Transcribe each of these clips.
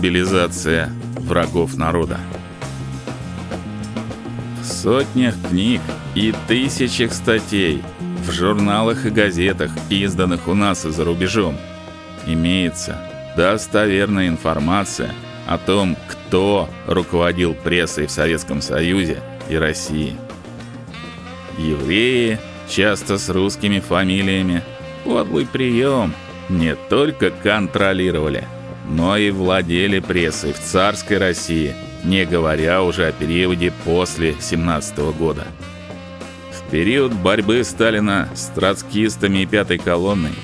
мобилизация врагов народа. В сотнях книг и тысячах статей в журналах и газетах, изданных у нас и за рубежом, имеется достоверная информация о том, кто руководил прессой в Советском Союзе и России. Евреи, часто с русскими фамилиями, подлый прием, не только контролировали, но и владели прессой в царской России, не говоря уже о периоде после 17 года. В период борьбы Сталина с троцкистами и пятой колонной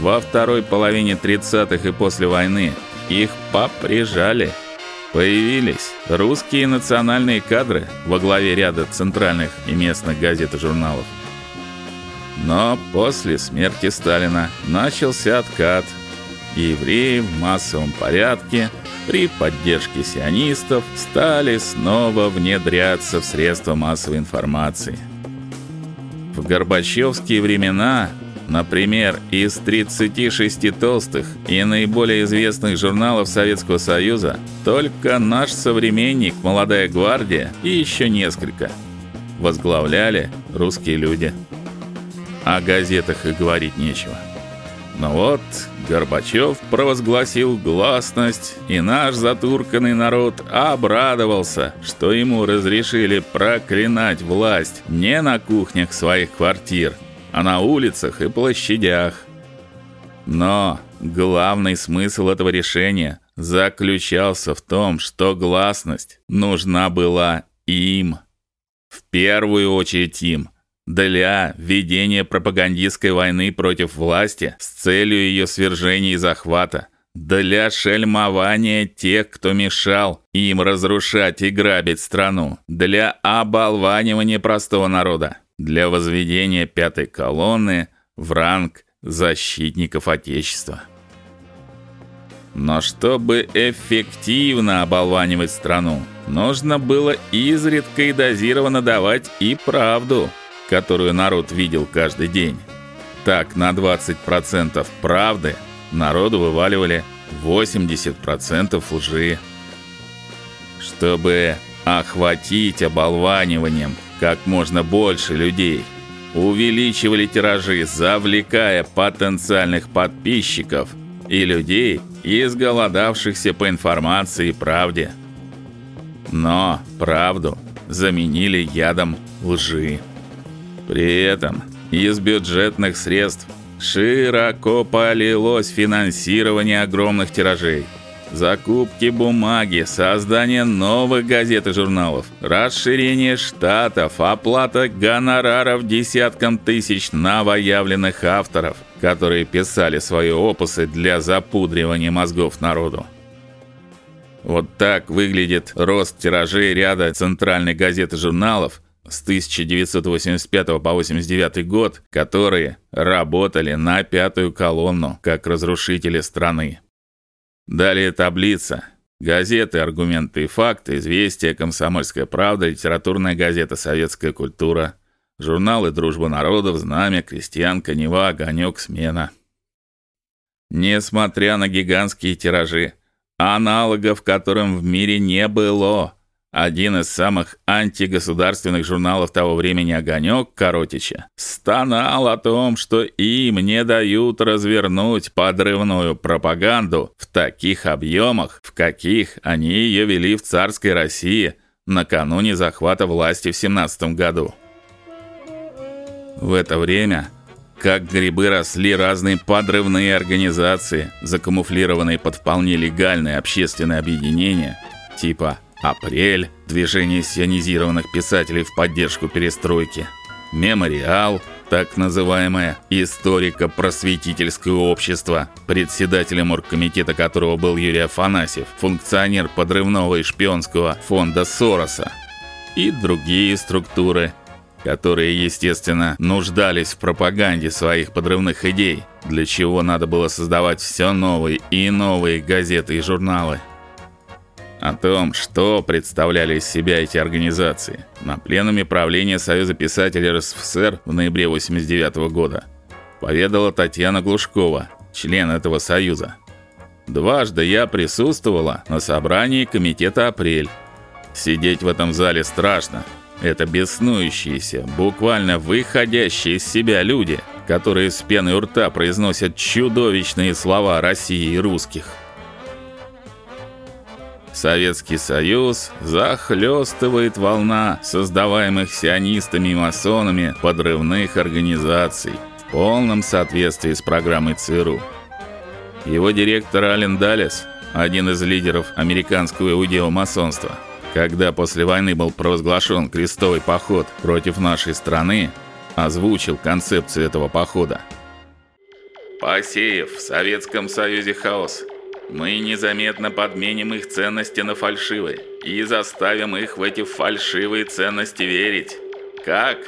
во второй половине 30-х и после войны их поприжали. Появились русские национальные кадры во главе ряда центральных и местных газет и журналов. Но после смерти Сталина начался откат, евреи в массовом порядке при поддержке сионистов стали снова внедряться в средства массовой информации. В Горбачевские времена, например, из 36 толстых и наиболее известных журналов Советского Союза только наш современник Молодая гвардия и еще несколько возглавляли русские люди. О газетах и говорить нечего. Но вот Горбачев провозгласил гласность, и наш затурканный народ обрадовался, что ему разрешили проклинать власть не на кухнях своих квартир, а на улицах и площадях. Но главный смысл этого решения заключался в том, что гласность нужна была им. В первую очередь им – для ведения пропагандистской войны против власти с целью ее свержения и захвата, для шельмования тех, кто мешал им разрушать и грабить страну, для оболванивания простого народа, для возведения пятой колонны в ранг защитников отечества. Но чтобы эффективно оболванивать страну, нужно было изредка и дозированно давать и правду – которую народ видел каждый день. Так на 20% правды народу вываливали 80% лжи. Чтобы охватить оболваниванием как можно больше людей, увеличивали тиражи, завлекая потенциальных подписчиков и людей, изголодавшихся по информации и правде. Но правду заменили ядом лжи. При этом из бюджетных средств широко полилось финансирование огромных тиражей, закупки бумаги, создание новых газет и журналов, расширение штатов, оплата гонораров десяткам тысяч новоявленных авторов, которые писали свои опусы для запудривания мозгов народу. Вот так выглядит рост тиражей ряда центральных газет и журналов с 1985 по 89 год, которые работали на пятую колонну как разрушители страны. Далее таблица. Газеты, аргументы и факты, известия, Комсомольская правда, литературная газета Советская культура, журналы Дружба народов, Знамя, Крестьянка, Нева, Огонек, Смена. Несмотря на гигантские тиражи, аналогов которым в мире не было, один из самых антигосударственных журналов того времени Огонек Коротича стонал о том, что им не дают развернуть подрывную пропаганду в таких объемах, в каких они ее вели в царской России накануне захвата власти в 17 году. В это время как грибы росли разные подрывные организации, закамуфлированные под вполне легальные общественные объединения, типа Апрель движение сионизированных писателей в поддержку перестройки. Мемориал, так называемое историко-просветительское общество, председателем оргкомитета которого был Юрий Афанасьев, функционер подрывного и шпионского фонда Сороса, и другие структуры, которые, естественно, нуждались в пропаганде своих подрывных идей, для чего надо было создавать все новые и новые газеты и журналы. О том, что представляли из себя эти организации, на пленуме правления Союза писателей РСФСР в ноябре 89 года поведала Татьяна Глушкова, член этого союза. Дважды я присутствовала на собрании комитета Апрель. Сидеть в этом зале страшно. Это беснующиеся, буквально выходящие из себя люди, которые с пеной у рта произносят чудовищные слова России и русских. Советский Союз захлестывает волна создаваемых сионистами и масонами подрывных организаций в полном соответствии с программой ЦРУ. Его директор Ален Даллес, один из лидеров американского иудео-масонства, когда после войны был провозглашен крестовый поход против нашей страны, озвучил концепцию этого похода. Посеяв в Советском Союзе хаос, мы незаметно подменим их ценности на фальшивые и заставим их в эти фальшивые ценности верить. Как?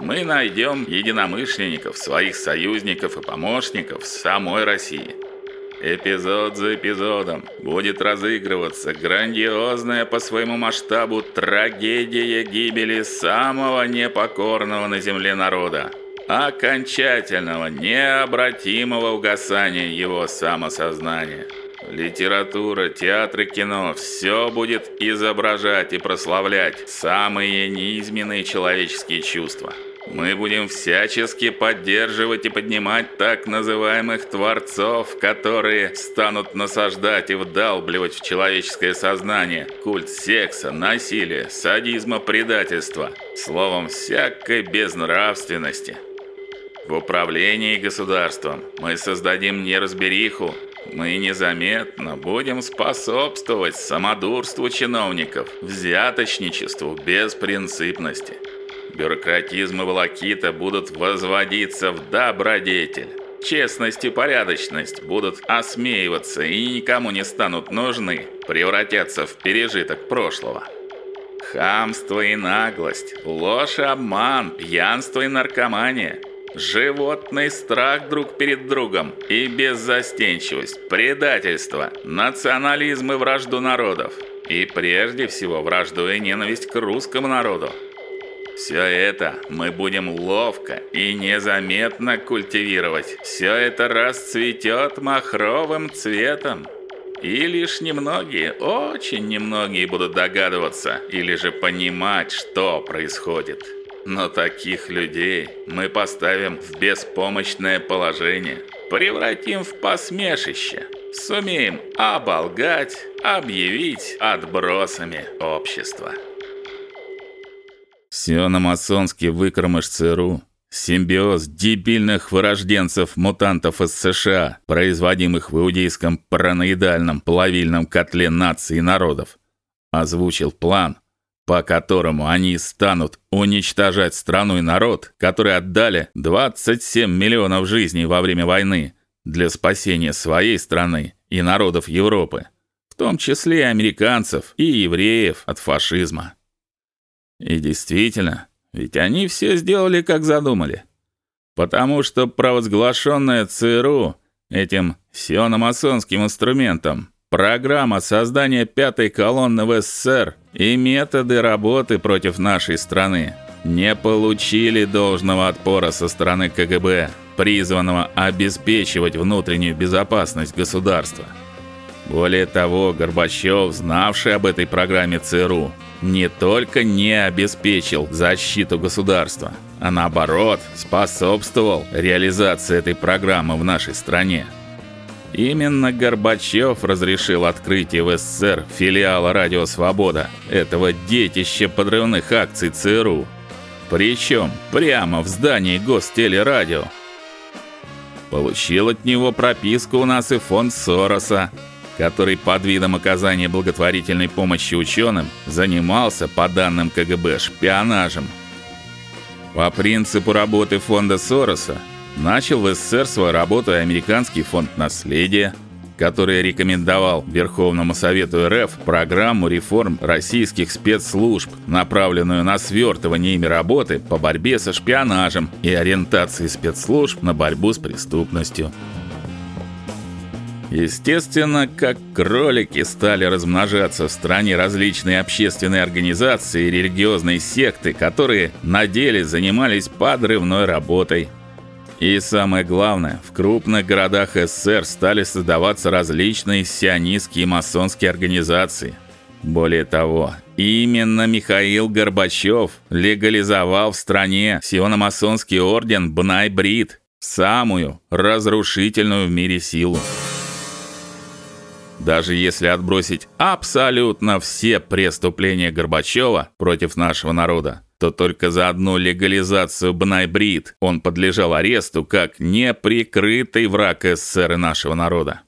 Мы найдем единомышленников, своих союзников и помощников в самой России. Эпизод за эпизодом будет разыгрываться грандиозная по своему масштабу трагедия гибели самого непокорного на земле народа, окончательного, необратимого угасания его самосознания. Литература, театр и кино все будет изображать и прославлять самые низменные человеческие чувства. Мы будем всячески поддерживать и поднимать так называемых творцов, которые станут насаждать и вдалбливать в человеческое сознание культ секса, насилия, садизма, предательства, словом, всякой безнравственности. В управлении государством мы создадим неразбериху, мы незаметно будем способствовать самодурству чиновников, взяточничеству, беспринципности. Бюрократизм и волокита будут возводиться в добродетель. Честность и порядочность будут осмеиваться и никому не станут нужны, превратятся в пережиток прошлого. Хамство и наглость, ложь и обман, пьянство и наркомания – Животный страх друг перед другом и беззастенчивость, предательство, национализм и вражду народов. И прежде всего вражду и ненависть к русскому народу. Все это мы будем ловко и незаметно культивировать. Все это расцветет махровым цветом. И лишь немногие, очень немногие будут догадываться или же понимать, что происходит. Но таких людей мы поставим в беспомощное положение, превратим в посмешище, сумеем оболгать, объявить отбросами общества. Все на масонский выкормыш ЦРУ, симбиоз дебильных вырожденцев-мутантов из США, производимых в иудейском параноидальном плавильном котле наций и народов, озвучил план, по которому они станут уничтожать страну и народ, которые отдали 27 миллионов жизней во время войны для спасения своей страны и народов Европы, в том числе и американцев и евреев от фашизма. И действительно, ведь они все сделали, как задумали. Потому что провозглашенное ЦРУ этим сиономасонским инструментом Программа создания пятой колонны в СССР и методы работы против нашей страны не получили должного отпора со стороны КГБ, призванного обеспечивать внутреннюю безопасность государства. Более того, Горбачев, знавший об этой программе ЦРУ, не только не обеспечил защиту государства, а наоборот, способствовал реализации этой программы в нашей стране. Именно Горбачев разрешил открытие в СССР филиала Радио Свобода, этого детища подрывных акций ЦРУ. Причем прямо в здании Гостелерадио. Получил от него прописку у нас и фонд Сороса, который под видом оказания благотворительной помощи ученым занимался, по данным КГБ, шпионажем. По принципу работы фонда Сороса Начал в СССР свою работу и американский фонд наследия, который рекомендовал Верховному Совету РФ программу реформ российских спецслужб, направленную на свертывание ими работы по борьбе со шпионажем и ориентации спецслужб на борьбу с преступностью. Естественно, как кролики стали размножаться в стране различные общественные организации и религиозные секты, которые на деле занимались подрывной работой – И самое главное, в крупных городах СССР стали создаваться различные сионистские и масонские организации. Более того, именно Михаил Горбачев легализовал в стране сиономасонский орден Бнай-Брит, самую разрушительную в мире силу. Даже если отбросить абсолютно все преступления Горбачева против нашего народа, то только за одну легализацию Бнайбрид он подлежал аресту как неприкрытый враг СССР и нашего народа.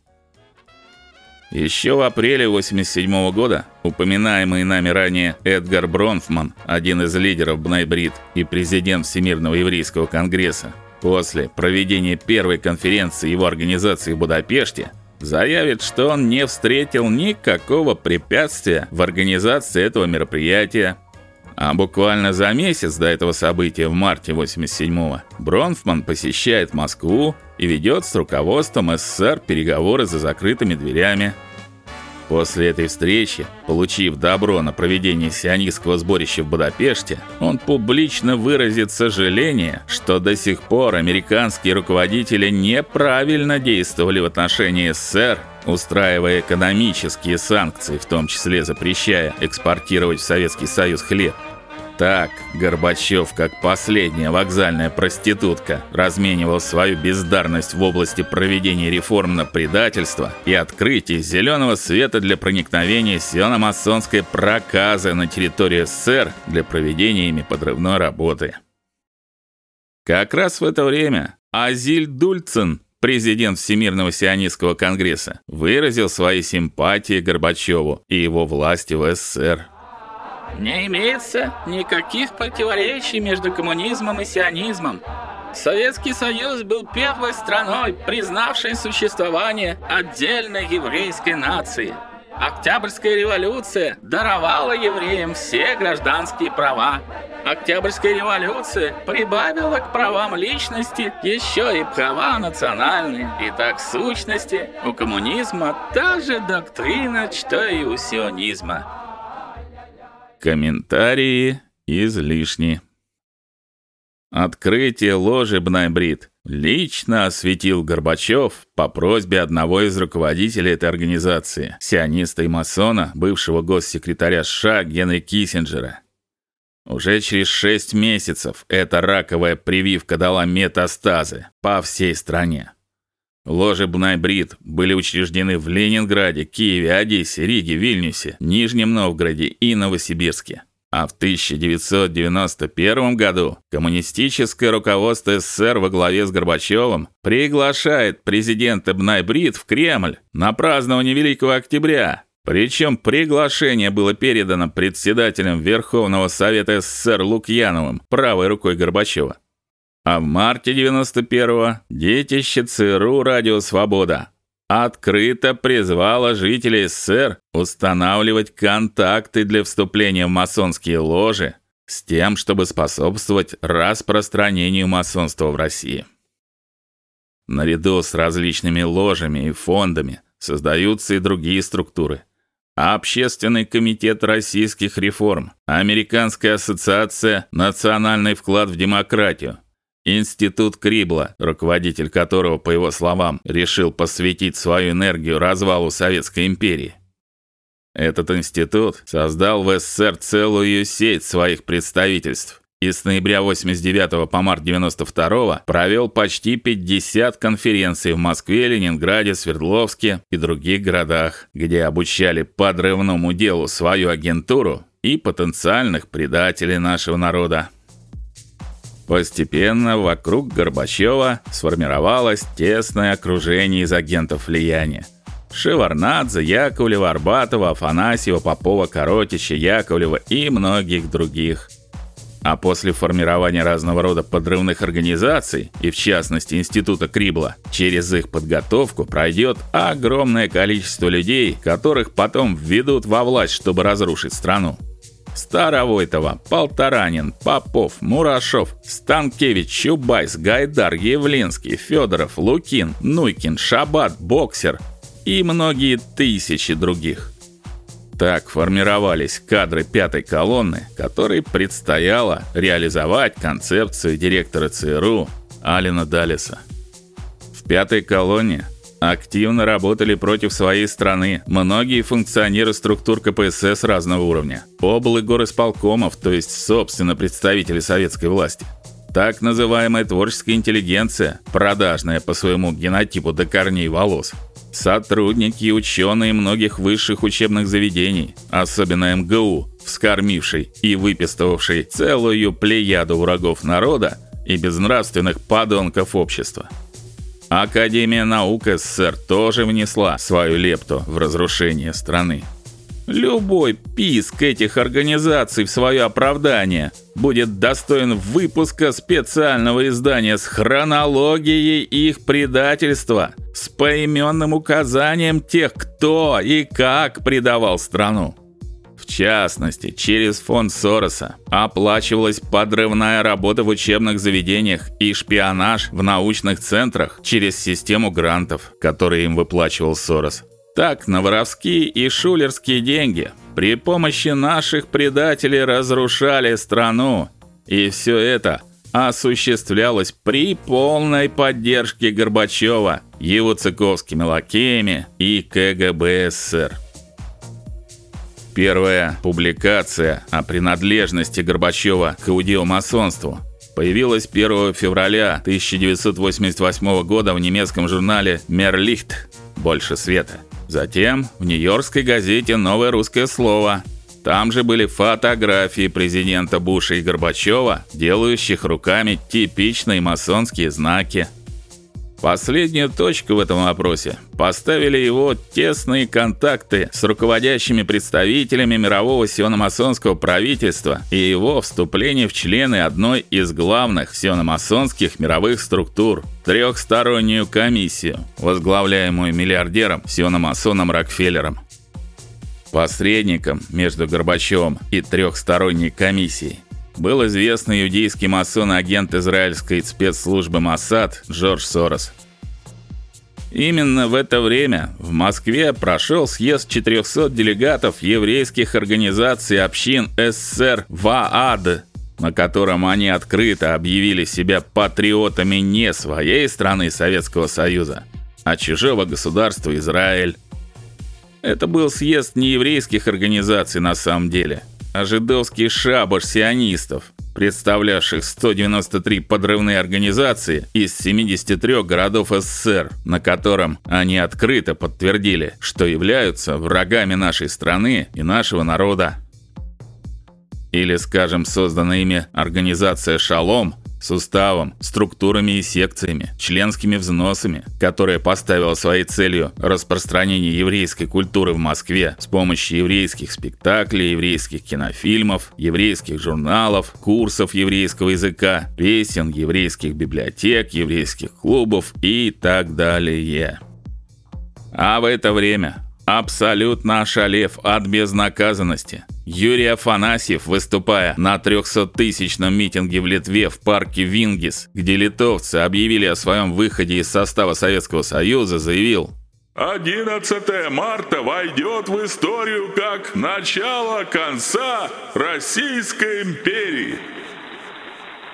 Еще в апреле 87 года упоминаемый нами ранее Эдгар Бронфман, один из лидеров Бнайбрид и президент Всемирного еврейского конгресса, после проведения первой конференции его организации в Будапеште, заявит, что он не встретил никакого препятствия в организации этого мероприятия а буквально за месяц до этого события в марте 87-го Бронфман посещает Москву и ведет с руководством СССР переговоры за закрытыми дверями. После этой встречи, получив добро на проведение сионистского сборища в Будапеште, он публично выразит сожаление, что до сих пор американские руководители неправильно действовали в отношении СССР устраивая экономические санкции, в том числе запрещая экспортировать в Советский Союз хлеб. Так, Горбачев, как последняя вокзальная проститутка, разменивал свою бездарность в области проведения реформ на предательство и открытие зеленого света для проникновения сиономасонской проказы на территорию СССР для проведения ими подрывной работы. Как раз в это время Азиль Дульцин президент Всемирного сионистского конгресса, выразил свои симпатии Горбачеву и его власти в СССР. Не имеется никаких противоречий между коммунизмом и сионизмом. Советский Союз был первой страной, признавшей существование отдельной еврейской нации. Октябрьская революция даровала евреям все гражданские права. Октябрьская революция прибавила к правам личности еще и права национальные. И так сущности у коммунизма та же доктрина, что и у сионизма. Комментарии излишни. Открытие ложи Бнайбрид лично осветил Горбачев по просьбе одного из руководителей этой организации, сиониста и масона, бывшего госсекретаря США Генри Киссинджера. Уже через шесть месяцев эта раковая прививка дала метастазы по всей стране. Ложи Бнайбрид были учреждены в Ленинграде, Киеве, Одессе, Риге, Вильнюсе, Нижнем Новгороде и Новосибирске. А в 1991 году коммунистическое руководство СССР во главе с Горбачевым приглашает президента Бнайбрид в Кремль на празднование Великого Октября. Причем приглашение было передано председателем Верховного Совета СССР Лукьяновым, правой рукой Горбачева. А в марте 91-го детище ЦРУ «Радио Свобода» открыто призвала жителей СССР устанавливать контакты для вступления в масонские ложи с тем, чтобы способствовать распространению масонства в России. Наряду с различными ложами и фондами создаются и другие структуры. Общественный комитет российских реформ, Американская ассоциация Национальный вклад в демократию, Институт Крибла, руководитель которого, по его словам, решил посвятить свою энергию развалу Советской империи. Этот институт создал в СССР целую сеть своих представительств и с ноября 89 по март 92 провел почти 50 конференций в Москве, Ленинграде, Свердловске и других городах, где обучали подрывному делу свою агентуру и потенциальных предателей нашего народа. Постепенно вокруг Горбачева сформировалось тесное окружение из агентов влияния. Шеварнадзе, Яковлева, Арбатова, Афанасьева, Попова, Коротича, Яковлева и многих других. А после формирования разного рода подрывных организаций, и в частности Института Крибла, через их подготовку пройдет огромное количество людей, которых потом введут во власть, чтобы разрушить страну. Старовойтова, Полторанин, Попов, Мурашов, Станкевич, Чубайс, Гайдар, Явлинский, Федоров, Лукин, Нуйкин, Шабат, Боксер и многие тысячи других. Так формировались кадры пятой колонны, которой предстояло реализовать концепцию директора ЦРУ Алина Далиса. В пятой колонии активно работали против своей страны многие функционеры структур КПСС разного уровня, обл. и горосполкомов, то есть собственно представители советской власти. Так называемая творческая интеллигенция, продажная по своему генотипу до корней волос, сотрудники и ученые многих высших учебных заведений, особенно МГУ, вскормивший и выпистывавший целую плеяду врагов народа и безнравственных подонков общества. Академия наук СССР тоже внесла свою лепту в разрушение страны. Любой писк этих организаций в свое оправдание будет достоин выпуска специального издания с хронологией их предательства, с поименным указанием тех, кто и как предавал страну. В частности, через фонд Сороса оплачивалась подрывная работа в учебных заведениях и шпионаж в научных центрах через систему грантов, которые им выплачивал Сорос. Так на воровские и шулерские деньги при помощи наших предателей разрушали страну. И все это осуществлялось при полной поддержке Горбачева, его цыковскими лакеями и КГБ СССР. Первая публикация о принадлежности Горбачева к иудеомасонству появилась 1 февраля 1988 года в немецком журнале Мерлихт Больше света. Затем в нью-йоркской газете Новое русское слово. Там же были фотографии президента Буша и Горбачева, делающих руками типичные масонские знаки. Последнюю точку в этом вопросе поставили его тесные контакты с руководящими представителями мирового сиономасонского правительства и его вступление в члены одной из главных сиономасонских мировых структур трехстороннюю комиссию, возглавляемую миллиардером сиономасоном Рокфеллером. Посредником между Горбачевым и трехсторонней комиссией был известный иудейский масон и агент израильской спецслужбы Моссад Джордж Сорос. Именно в это время в Москве прошел съезд 400 делегатов еврейских организаций общин СССР ВААД, на котором они открыто объявили себя патриотами не своей страны Советского Союза, а чужого государства Израиль. Это был съезд не еврейских организаций на самом деле – а жидовский шабаш сионистов, представлявших 193 подрывные организации из 73 городов СССР, на котором они открыто подтвердили, что являются врагами нашей страны и нашего народа. Или, скажем, созданная ими организация Шалом с уставом, структурами и секциями, членскими взносами, которая поставила своей целью распространение еврейской культуры в Москве с помощью еврейских спектаклей, еврейских кинофильмов, еврейских журналов, курсов еврейского языка, песен, еврейских библиотек, еврейских клубов и так далее. А в это время абсолютно ошалев от безнаказанности, Юрий Афанасьев, выступая на 300-тысячном митинге в Литве в парке Вингис, где литовцы объявили о своем выходе из состава Советского Союза, заявил: 11 марта войдет в историю как начало конца Российской империи.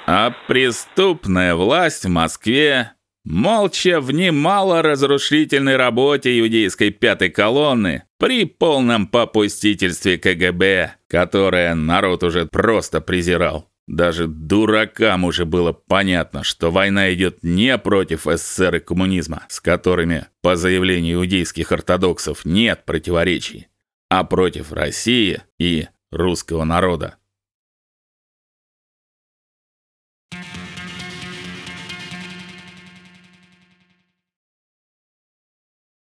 А преступная власть в Москве молча внимала разрушительной работе иудейской пятой колонны при полном попустительстве КГБ, которое народ уже просто презирал. Даже дуракам уже было понятно, что война идет не против СССР и коммунизма, с которыми, по заявлению иудейских ортодоксов, нет противоречий, а против России и русского народа.